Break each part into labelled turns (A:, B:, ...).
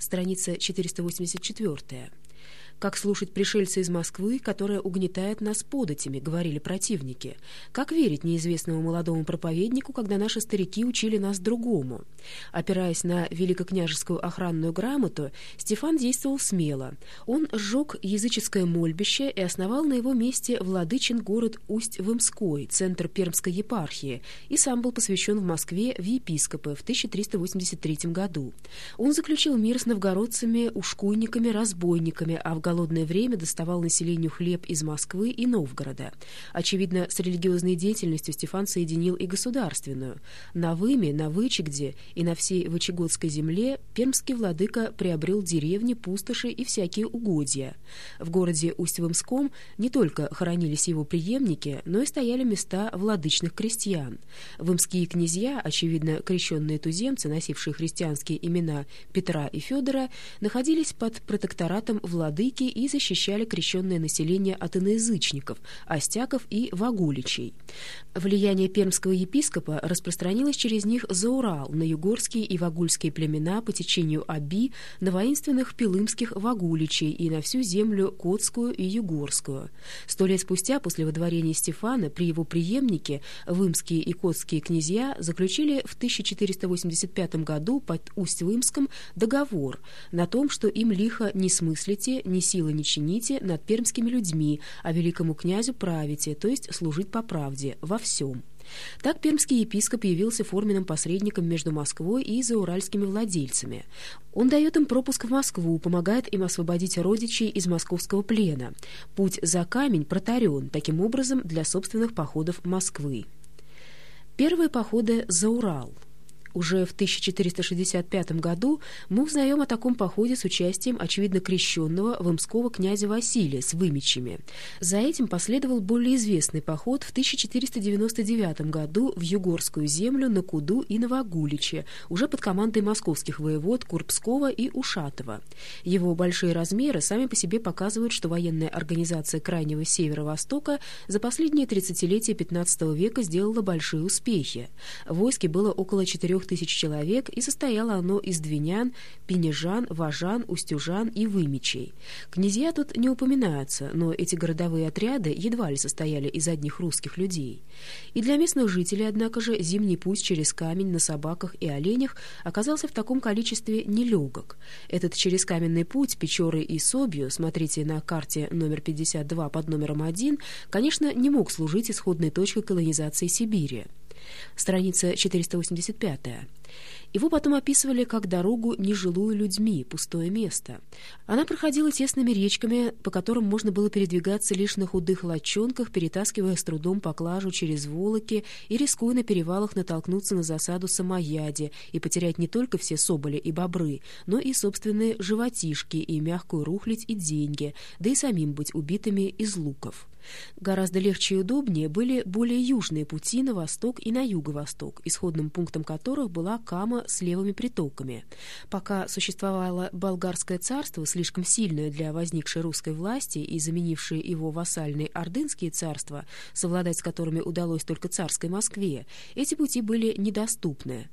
A: страница 484. Как слушать пришельца из Москвы, которая угнетает нас податями, говорили противники. Как верить неизвестному молодому проповеднику, когда наши старики учили нас другому? Опираясь на великокняжескую охранную грамоту, Стефан действовал смело. Он сжег языческое мольбище и основал на его месте владычин город Усть-Вымской, центр Пермской епархии, и сам был посвящен в Москве в епископы в 1383 году. Он заключил мир с новгородцами, ушкуйниками, разбойниками, а в голодное время доставал населению хлеб из Москвы и Новгорода. Очевидно, с религиозной деятельностью Стефан соединил и государственную. На Выме, на Вычегде и на всей Вычегодской земле пермский владыка приобрел деревни, пустоши и всякие угодья. В городе Усть-Вымском не только хоронились его преемники, но и стояли места владычных крестьян. Вымские князья, очевидно, крещенные туземцы, носившие христианские имена Петра и Федора, находились под протекторатом владыки католики и защищали крещенное население от иноязычников, остяков и вагуличей. Влияние пермского епископа распространилось через них за Урал, на югорские и вагульские племена по течению Аби, на воинственных пилымских вагуличей и на всю землю Котскую и Югорскую. Сто лет спустя, после водворения Стефана, при его преемнике вымские и котские князья заключили в 1485 году под Усть-Вымском договор на том, что им лихо не смыслите, не силы не чините над пермскими людьми, а великому князю правите, то есть служить по правде, во всем. Так пермский епископ явился форменным посредником между Москвой и зауральскими владельцами. Он дает им пропуск в Москву, помогает им освободить родичей из московского плена. Путь за камень протарен, таким образом, для собственных походов Москвы. Первые походы за Урал – уже в 1465 году мы узнаем о таком походе с участием, очевидно, крещенного вымского князя Василия с вымечами. За этим последовал более известный поход в 1499 году в Югорскую землю на Куду и Новогуличе, уже под командой московских воевод Курбского и Ушатова. Его большие размеры сами по себе показывают, что военная организация Крайнего Северо-Востока за последние 30-летия XV века сделала большие успехи. В войске было около 4 трех тысяч человек, и состояло оно из двинян, пенежан, важан, устюжан и вымечей. Князья тут не упоминаются, но эти городовые отряды едва ли состояли из одних русских людей. И для местных жителей, однако же, зимний путь через камень на собаках и оленях оказался в таком количестве нелегок. Этот через каменный путь Печоры и Собью, смотрите на карте номер 52 под номером 1, конечно, не мог служить исходной точкой колонизации Сибири страница 485. Его потом описывали как дорогу нежилую людьми, пустое место. Она проходила тесными речками, по которым можно было передвигаться лишь на худых лодчонках, перетаскивая с трудом поклажу через волоки и рискуя на перевалах натолкнуться на засаду самояди и потерять не только все соболи и бобры, но и собственные животишки и мягкую рухлить и деньги, да и самим быть убитыми из луков. Гораздо легче и удобнее были более южные пути на восток и на юго-восток, исходным пунктом которых была Кама с левыми притоками. Пока существовало болгарское царство, слишком сильное для возникшей русской власти и заменившее его вассальные ордынские царства, совладать с которыми удалось только царской Москве, эти пути были недоступны.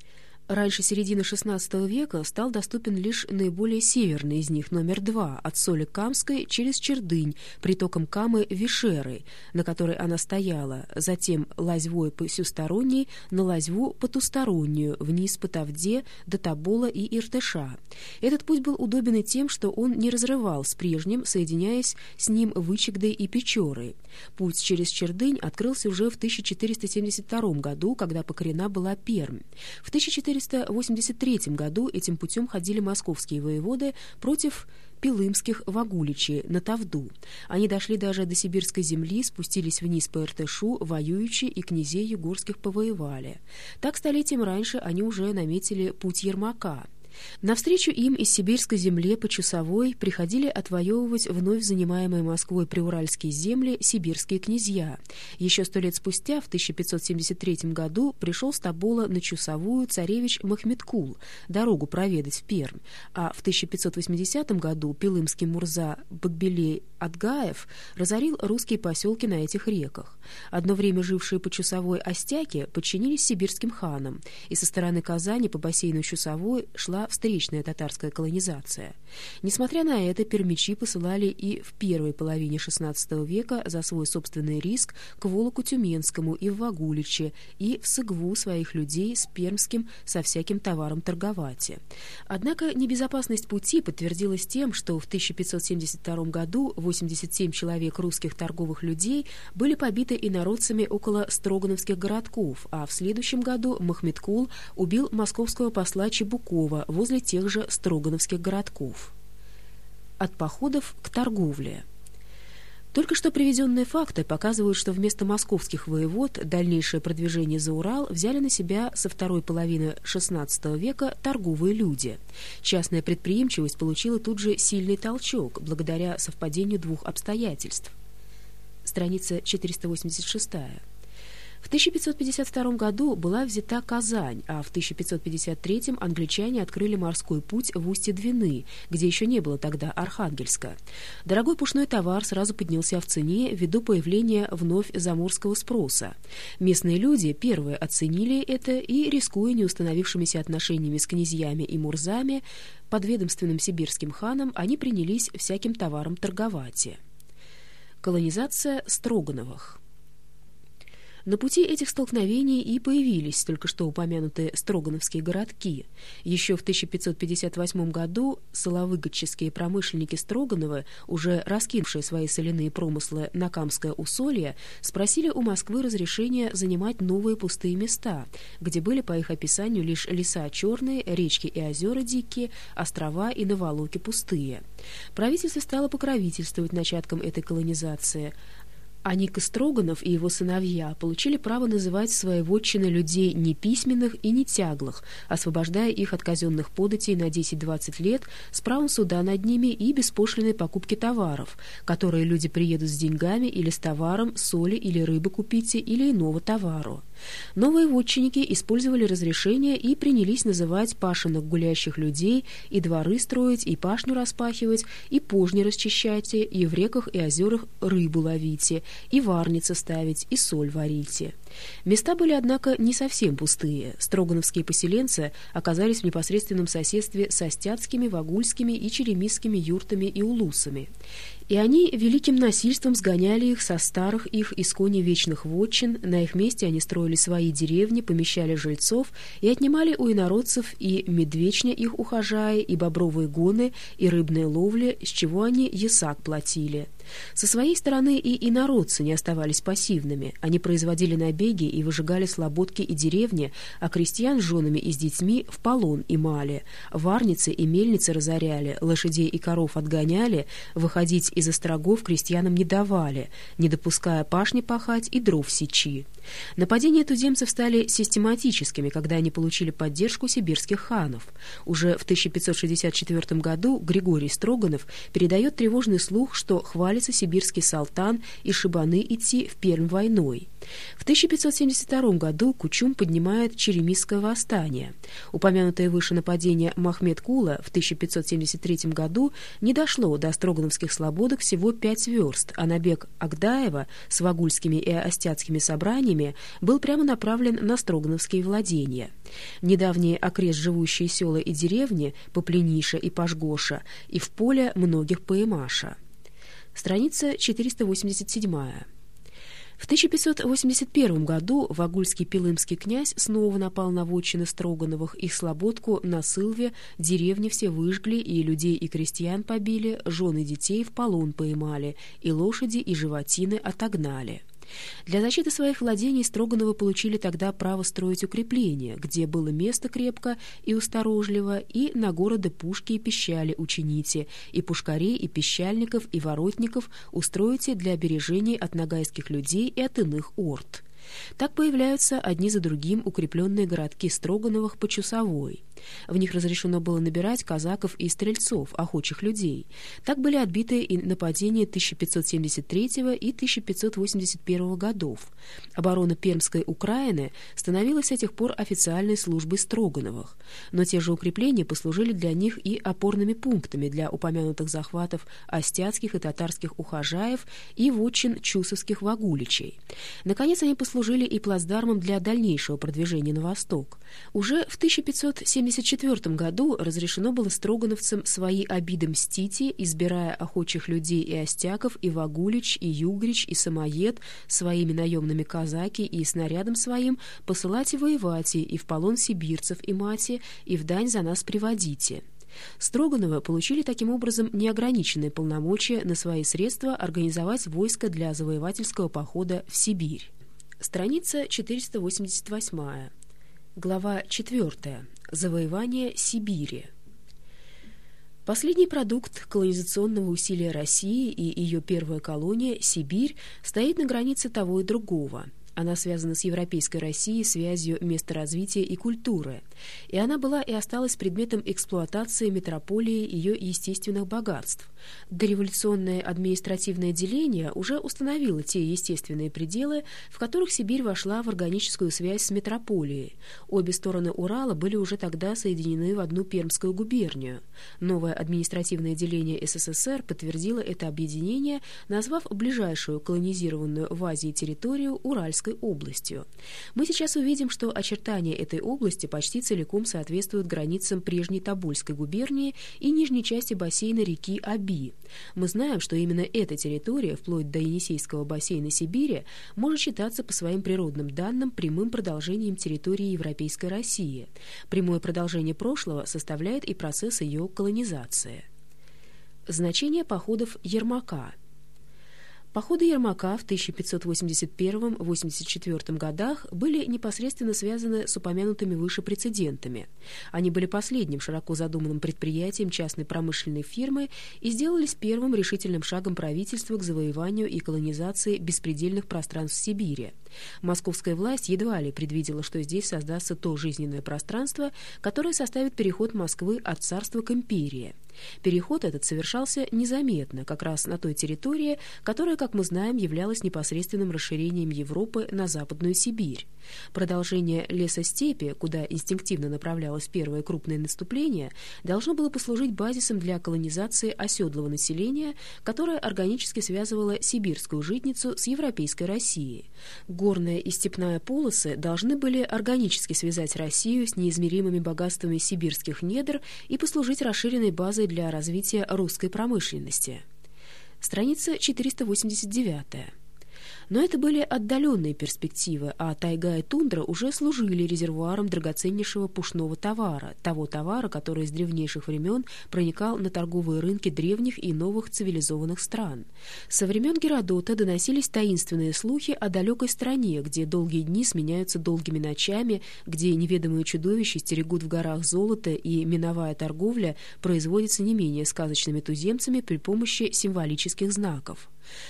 A: Раньше середины XVI века стал доступен лишь наиболее северный из них, номер два, от соли Камской через Чердынь, притоком Камы Вишеры, на которой она стояла, затем Лазьвой посюсторонней, на Лазьву потустороннюю, вниз по Тавде до Табола и Иртыша. Этот путь был удобен и тем, что он не разрывал с прежним, соединяясь с ним Вычегдой и Печорой. Путь через Чердынь открылся уже в 1472 году, когда покорена была Пермь. В 1400 1483 году этим путем ходили московские воеводы против пилымских вагуличей на Тавду. Они дошли даже до сибирской земли, спустились вниз по Иртышу, воюючи, и князей югорских повоевали. Так столетием раньше они уже наметили путь Ермака — Навстречу им из сибирской земле по часовой приходили отвоевывать вновь занимаемые Москвой приуральские земли сибирские князья. Еще сто лет спустя, в 1573 году, пришел с Тобола на Чусовую царевич Махметкул, дорогу проведать в Пермь, а в 1580 году пилымский Мурза Багбелей Адгаев разорил русские поселки на этих реках. Одно время жившие по Чусовой остяки подчинились сибирским ханам, и со стороны Казани по бассейну Чусовой шла встречная татарская колонизация. Несмотря на это, пермичи посылали и в первой половине XVI века за свой собственный риск к Волоку Тюменскому и в Вагуличе, и в Сыгву своих людей с пермским со всяким товаром торговать. Однако небезопасность пути подтвердилась тем, что в 1572 году 87 человек русских торговых людей были побиты инородцами около Строгановских городков, а в следующем году Махметкул убил московского посла Чебукова возле тех же Строгановских городков. От походов к торговле. Только что приведенные факты показывают, что вместо московских воевод дальнейшее продвижение за Урал взяли на себя со второй половины XVI века торговые люди. Частная предприимчивость получила тут же сильный толчок благодаря совпадению двух обстоятельств. Страница 486. В 1552 году была взята Казань, а в 1553 англичане открыли морской путь в устье Двины, где еще не было тогда Архангельска. Дорогой пушной товар сразу поднялся в цене ввиду появления вновь заморского спроса. Местные люди первые оценили это и, рискуя неустановившимися отношениями с князьями и мурзами, подведомственным сибирским ханам, они принялись всяким товаром торговать. Колонизация Строгановых на пути этих столкновений и появились только что упомянутые Строгановские городки. Еще в 1558 году соловыгодческие промышленники Строганова, уже раскинувшие свои соляные промыслы на Камское усолье, спросили у Москвы разрешения занимать новые пустые места, где были, по их описанию, лишь леса черные, речки и озера дикие, острова и наволоки пустые. Правительство стало покровительствовать начаткам этой колонизации – а Строганов и его сыновья получили право называть своей вотчины людей неписьменных и нетяглых, освобождая их от казенных податей на 10-20 лет с правом суда над ними и беспошлиной покупки товаров, которые люди приедут с деньгами или с товаром, соли или рыбы купите или иного товару. Новые вотчинники использовали разрешение и принялись называть пашенных гулящих людей и дворы строить, и пашню распахивать, и пожни расчищайте, и в реках и озерах рыбу ловите, и варницы ставить, и соль варите. Места были, однако, не совсем пустые. Строгановские поселенцы оказались в непосредственном соседстве со стятскими, вагульскими и черемисскими юртами и улусами. И они великим насильством сгоняли их со старых их искони вечных вотчин, на их месте они строили свои деревни, помещали жильцов и отнимали у инородцев и медвечня их ухожая, и бобровые гоны, и рыбные ловли, с чего они ясак платили. Со своей стороны и инородцы не оставались пассивными. Они производили набеги и выжигали слободки и деревни, а крестьян с женами и с детьми в полон и мали. Варницы и мельницы разоряли, лошадей и коров отгоняли, выходить из острогов крестьянам не давали, не допуская пашни пахать и дров сечи. Нападения туземцев стали систематическими, когда они получили поддержку сибирских ханов. Уже в 1564 году Григорий Строганов передает тревожный слух, что хвалится сибирский салтан и шибаны идти в Пермь войной. В 1572 году Кучум поднимает Черемисское восстание. Упомянутое выше нападение Махмед Кула в 1573 году не дошло до Строгановских слободок всего пять верст, а набег Агдаева с вагульскими и остяцкими собраниями был прямо направлен на Строгановские владения. Недавние окрест живущие села и деревни Поплениша и Пашгоша и в поле многих Паэмаша. Страница 487 в 1581 году вагульский пилымский князь снова напал на вотчины Строгановых, их слободку на Сылве, деревни все выжгли, и людей и крестьян побили, жены детей в полон поймали, и лошади и животины отогнали. Для защиты своих владений Строгановы получили тогда право строить укрепления, где было место крепко и усторожливо, и на города пушки и пищали учините, и пушкарей, и пищальников, и воротников устроите для обережения от нагайских людей и от иных орд. Так появляются одни за другим укрепленные городки Строгановых по Чусовой. В них разрешено было набирать казаков и стрельцов, охочих людей. Так были отбиты и нападения 1573 и 1581 годов. Оборона Пермской Украины становилась с этих пор официальной службой Строгановых. Но те же укрепления послужили для них и опорными пунктами для упомянутых захватов остяцких и татарских ухажаев и вотчин чусовских вагуличей. Наконец, они послужили и плацдармом для дальнейшего продвижения на восток. Уже в 1570 1774 году разрешено было строгановцам свои обиды мстить, избирая охочих людей и остяков, и Вагулич, и Югрич, и Самоед, своими наемными казаки и снарядом своим посылать и воевать, и в полон сибирцев и мати, и в дань за нас приводите. Строгановы получили таким образом неограниченные полномочия на свои средства организовать войско для завоевательского похода в Сибирь. Страница 488. Глава 4. Завоевание Сибири. Последний продукт колонизационного усилия России и ее первая колония, Сибирь, стоит на границе того и другого – она связана с европейской Россией связью места развития и культуры, и она была и осталась предметом эксплуатации метрополии ее естественных богатств. Дореволюционное административное деление уже установило те естественные пределы, в которых Сибирь вошла в органическую связь с метрополией. Обе стороны Урала были уже тогда соединены в одну Пермскую губернию. Новое административное деление СССР подтвердило это объединение, назвав ближайшую колонизированную в Азии территорию Уральской Московской областью. Мы сейчас увидим, что очертания этой области почти целиком соответствуют границам прежней Тобольской губернии и нижней части бассейна реки Аби. Мы знаем, что именно эта территория, вплоть до Енисейского бассейна Сибири, может считаться по своим природным данным прямым продолжением территории Европейской России. Прямое продолжение прошлого составляет и процесс ее колонизации. Значение походов Ермака – Походы Ермака в 1581-84 годах были непосредственно связаны с упомянутыми выше прецедентами. Они были последним широко задуманным предприятием частной промышленной фирмы и сделались первым решительным шагом правительства к завоеванию и колонизации беспредельных пространств Сибири. Московская власть едва ли предвидела, что здесь создастся то жизненное пространство, которое составит переход Москвы от царства к империи. Переход этот совершался незаметно, как раз на той территории, которая, как мы знаем, являлась непосредственным расширением Европы на Западную Сибирь. Продолжение лесостепи, куда инстинктивно направлялось первое крупное наступление, должно было послужить базисом для колонизации оседлого населения, которое органически связывало сибирскую житницу с европейской Россией. Горная и степная полосы должны были органически связать Россию с неизмеримыми богатствами сибирских недр и послужить расширенной базой для развития русской промышленности. Страница 489. Но это были отдаленные перспективы, а тайга и тундра уже служили резервуаром драгоценнейшего пушного товара, того товара, который с древнейших времен проникал на торговые рынки древних и новых цивилизованных стран. Со времен Геродота доносились таинственные слухи о далекой стране, где долгие дни сменяются долгими ночами, где неведомые чудовища стерегут в горах золото и миновая торговля производится не менее сказочными туземцами при помощи символических знаков.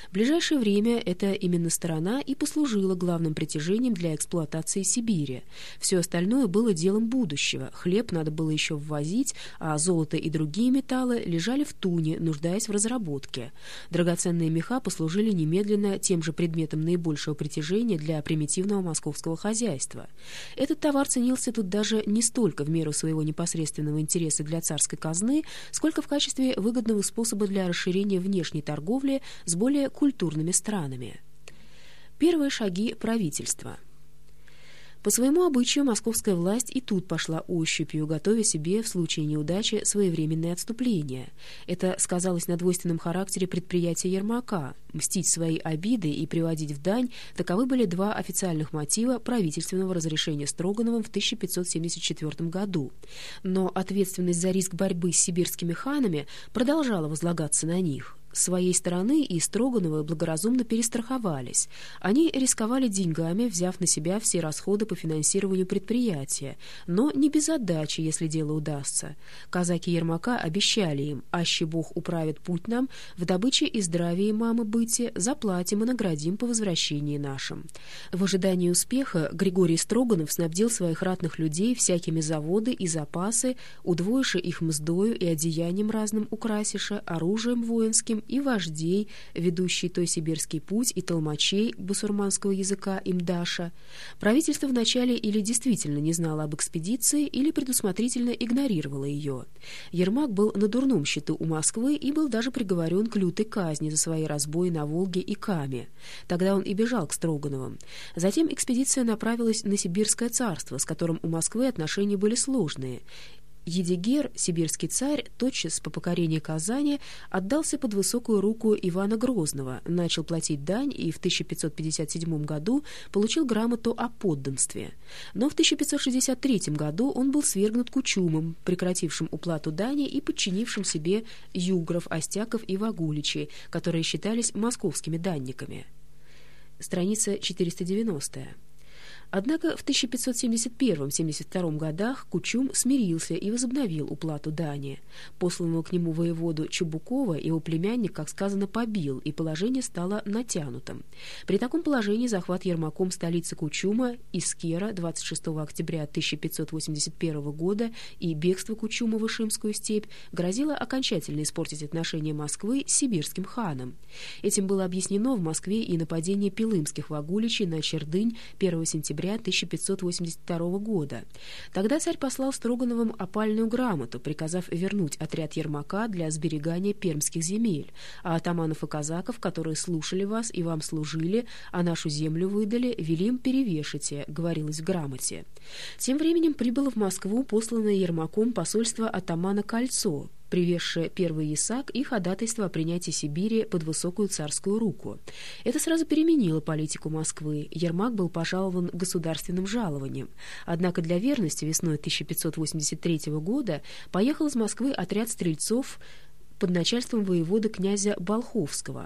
A: В ближайшее время эта именно сторона и послужила главным притяжением для эксплуатации Сибири. Все остальное было делом будущего. Хлеб надо было еще ввозить, а золото и другие металлы лежали в туне, нуждаясь в разработке. Драгоценные меха послужили немедленно тем же предметом наибольшего притяжения для примитивного московского хозяйства. Этот товар ценился тут даже не столько в меру своего непосредственного интереса для царской казны, сколько в качестве выгодного способа для расширения внешней торговли с более более культурными странами. Первые шаги правительства. По своему обычаю московская власть и тут пошла ощупью, готовя себе в случае неудачи своевременное отступление. Это сказалось на двойственном характере предприятия Ермака. Мстить свои обиды и приводить в дань – таковы были два официальных мотива правительственного разрешения Строгановым в 1574 году. Но ответственность за риск борьбы с сибирскими ханами продолжала возлагаться на них. Своей стороны и Строгановы благоразумно перестраховались. Они рисковали деньгами, взяв на себя все расходы по финансированию предприятия, но не без отдачи, если дело удастся. Казаки Ермака обещали им, аще Бог управит путь нам, в добыче и здравии мамы быти заплатим и наградим по возвращении нашим. В ожидании успеха Григорий Строганов снабдил своих ратных людей всякими заводы и запасы, удвоивши их мздою и одеянием разным украсиша, оружием воинским, командующим и вождей, ведущий той сибирский путь, и толмачей бусурманского языка имдаша. Правительство вначале или действительно не знало об экспедиции, или предусмотрительно игнорировало ее. Ермак был на дурном счету у Москвы и был даже приговорен к лютой казни за свои разбои на Волге и Каме. Тогда он и бежал к Строгановым. Затем экспедиция направилась на Сибирское царство, с которым у Москвы отношения были сложные, Едигер, сибирский царь, тотчас по покорении Казани отдался под высокую руку Ивана Грозного, начал платить дань и в 1557 году получил грамоту о подданстве. Но в 1563 году он был свергнут Кучумом, прекратившим уплату дани и подчинившим себе югров, остяков и вагуличей, которые считались московскими данниками. Страница 490. Однако в 1571-72 годах Кучум смирился и возобновил уплату дани. Посланного к нему воеводу Чубукова его племянник, как сказано, побил, и положение стало натянутым. При таком положении захват Ермаком столицы Кучума, Искера, 26 октября 1581 года и бегство Кучума в Ишимскую степь грозило окончательно испортить отношения Москвы с сибирским ханом. Этим было объяснено в Москве и нападение пилымских вагуличей на Чердынь 1 сентября октября 1582 года. Тогда царь послал Строгановым опальную грамоту, приказав вернуть отряд Ермака для сберегания пермских земель, а атаманов и казаков, которые слушали вас и вам служили, а нашу землю выдали, вели им перевешите, говорилось в грамоте. Тем временем прибыло в Москву посланное Ермаком посольство атамана Кольцо, привезшее первый ясак и ходатайство о принятии Сибири под высокую царскую руку. Это сразу переменило политику Москвы. Ермак был пожалован государственным жалованием. Однако для верности весной 1583 года поехал из Москвы отряд стрельцов под начальством воевода князя Болховского.